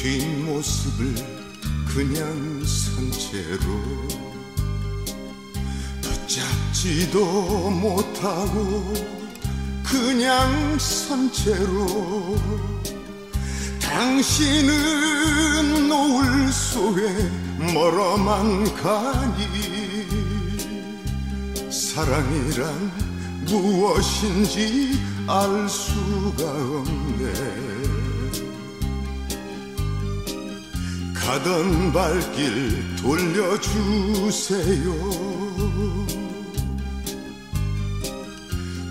뒷모습을 그냥 산채로 붙잡지도 못하고 그냥 산채로 당신은 노을 속에 멀어만 가니 사랑이란 무엇인지 알 수가 없네 가던 발길 돌려주세요.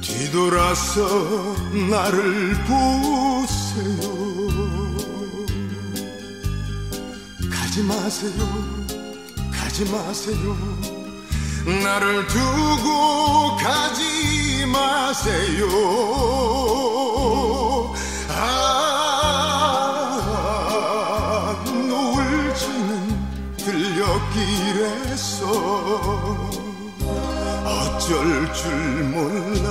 뒤돌아서 나를 보세요. 가지 마세요 가지 마세요. 나를 두고 가지 마세요 들녘길에서 어쩔 줄 몰라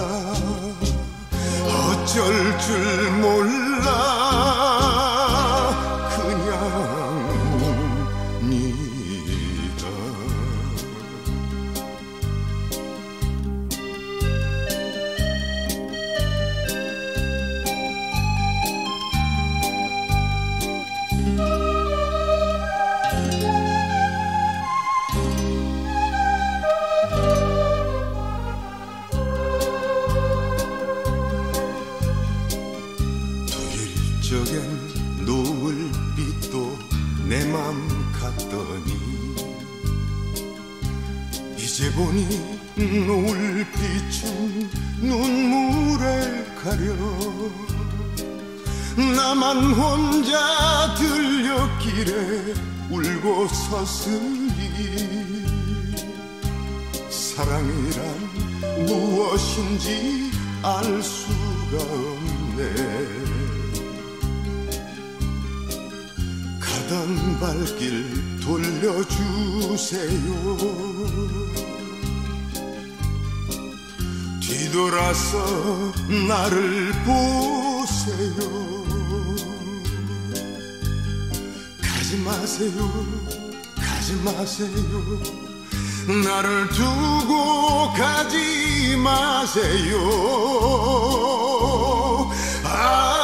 어쩔 줄 몰라 적엔 노을빛도 내 맘 같더니 이제 보니 노을빛은 눈물에 가려 나만 혼자 들녘길에 울고 섰으니 사랑이란 무엇인지 알 수가 없 가던 발길 돌려주세요. 뒤돌아서 나를 보세요. 가지 마세요 가지 마세요. 나를 두고 가지 마세요. 아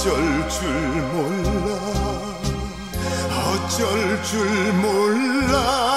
어쩔 줄 몰라. 어쩔 줄 몰라